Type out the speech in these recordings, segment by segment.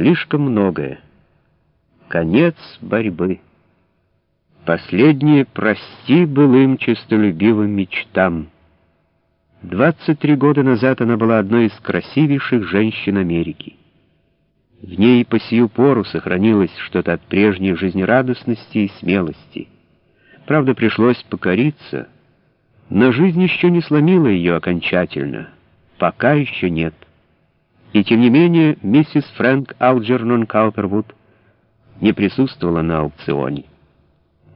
слишком многое. Конец борьбы. Последнее прости былым честолюбивым мечтам. 23 года назад она была одной из красивейших женщин Америки. В ней по сию пору сохранилось что-то от прежней жизнерадостности и смелости. Правда, пришлось покориться, но жизнь еще не сломила ее окончательно. Пока еще нет. И тем не менее, миссис Фрэнк Алджернон Каупервуд не присутствовала на аукционе.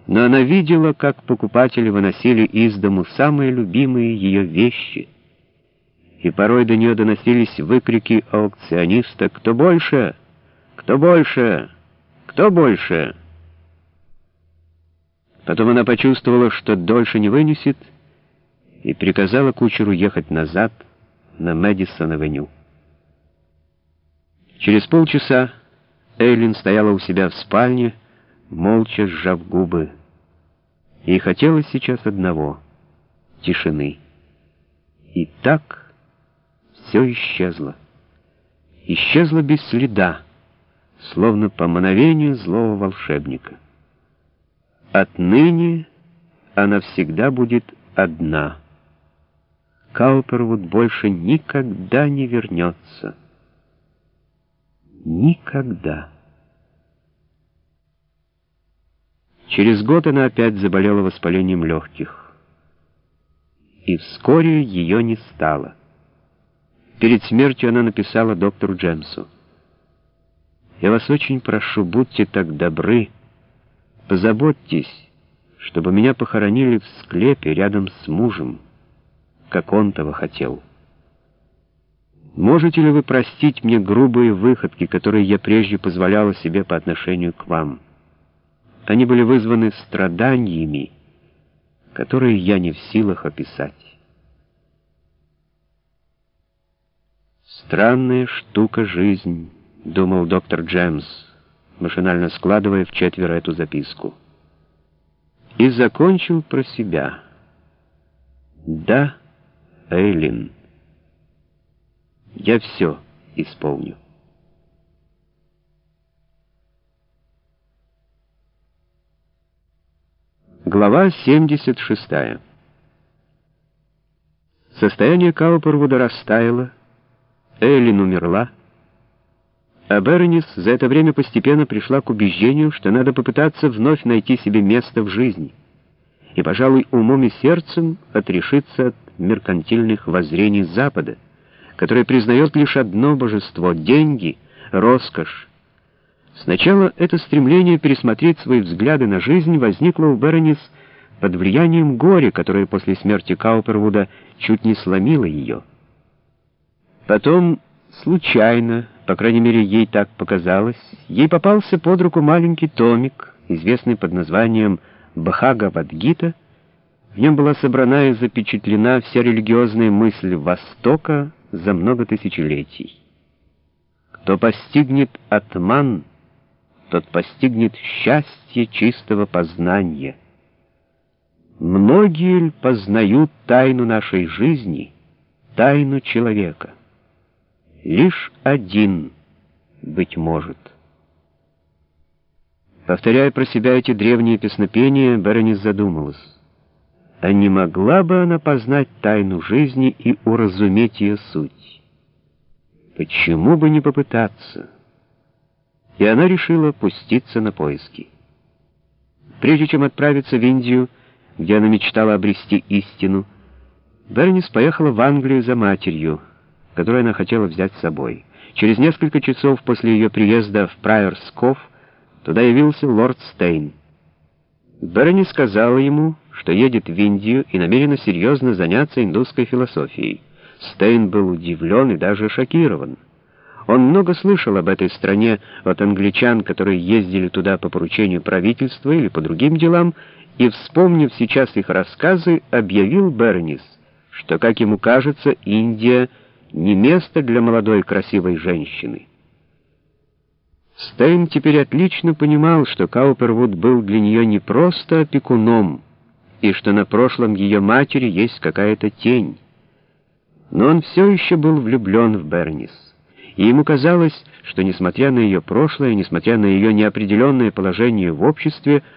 Но она видела, как покупатели выносили из дому самые любимые ее вещи. И порой до нее доносились выкрики аукциониста «Кто больше? Кто больше? Кто больше?» Потом она почувствовала, что дольше не вынесет, и приказала кучеру ехать назад на Мэдисон-авеню. Через полчаса Эйлин стояла у себя в спальне, молча сжав губы. Ей хотелось сейчас одного — тишины. И так все исчезло. Исчезло без следа, словно по мановению злого волшебника. Отныне она всегда будет одна. Каупервуд больше никогда не вернется. Никогда. Через год она опять заболела воспалением легких. И вскоре ее не стало. Перед смертью она написала доктору Джемсу. «Я вас очень прошу, будьте так добры, позаботьтесь, чтобы меня похоронили в склепе рядом с мужем, как он того хотел». Можете ли вы простить мне грубые выходки, которые я прежде позволяла себе по отношению к вам? Они были вызваны страданиями, которые я не в силах описать. «Странная штука жизнь», — думал доктор Джемс, машинально складывая в четверо эту записку. И закончил про себя. «Да, Эйлин». Я все исполню. Глава 76. Состояние Каупервуда растаяло, Эллин умерла, а Бернис за это время постепенно пришла к убеждению, что надо попытаться вновь найти себе место в жизни и, пожалуй, умом и сердцем отрешиться от меркантильных воззрений Запада, которое признает лишь одно божество — деньги, роскошь. Сначала это стремление пересмотреть свои взгляды на жизнь возникло у Беронис под влиянием горя, которое после смерти Каупервуда чуть не сломило ее. Потом, случайно, по крайней мере, ей так показалось, ей попался под руку маленький томик, известный под названием «Бхагавадгита», в нем была собрана и запечатлена вся религиозная мысль Востока за много тысячелетий. Кто постигнет атман, тот постигнет счастье чистого познания. Многие ль познают тайну нашей жизни, тайну человека? Лишь один, быть может. Повторяя про себя эти древние песнопения, Беронис задумалась. А не могла бы она познать тайну жизни и уразуметь ее суть? Почему бы не попытаться? И она решила пуститься на поиски. Прежде чем отправиться в Индию, где она мечтала обрести истину, Бернис поехала в Англию за матерью, которую она хотела взять с собой. Через несколько часов после ее приезда в Прайерсков туда явился лорд Стейн. Берни сказала ему, что едет в Индию и намерена серьезно заняться индусской философией. Стейн был удивлен и даже шокирован. Он много слышал об этой стране от англичан, которые ездили туда по поручению правительства или по другим делам, и, вспомнив сейчас их рассказы, объявил Бернис, что, как ему кажется, Индия не место для молодой красивой женщины. Стейн теперь отлично понимал, что Каупервуд был для нее не просто опекуном, и что на прошлом ее матери есть какая-то тень. Но он все еще был влюблен в Бернис, и ему казалось, что, несмотря на ее прошлое, несмотря на ее неопределенное положение в обществе,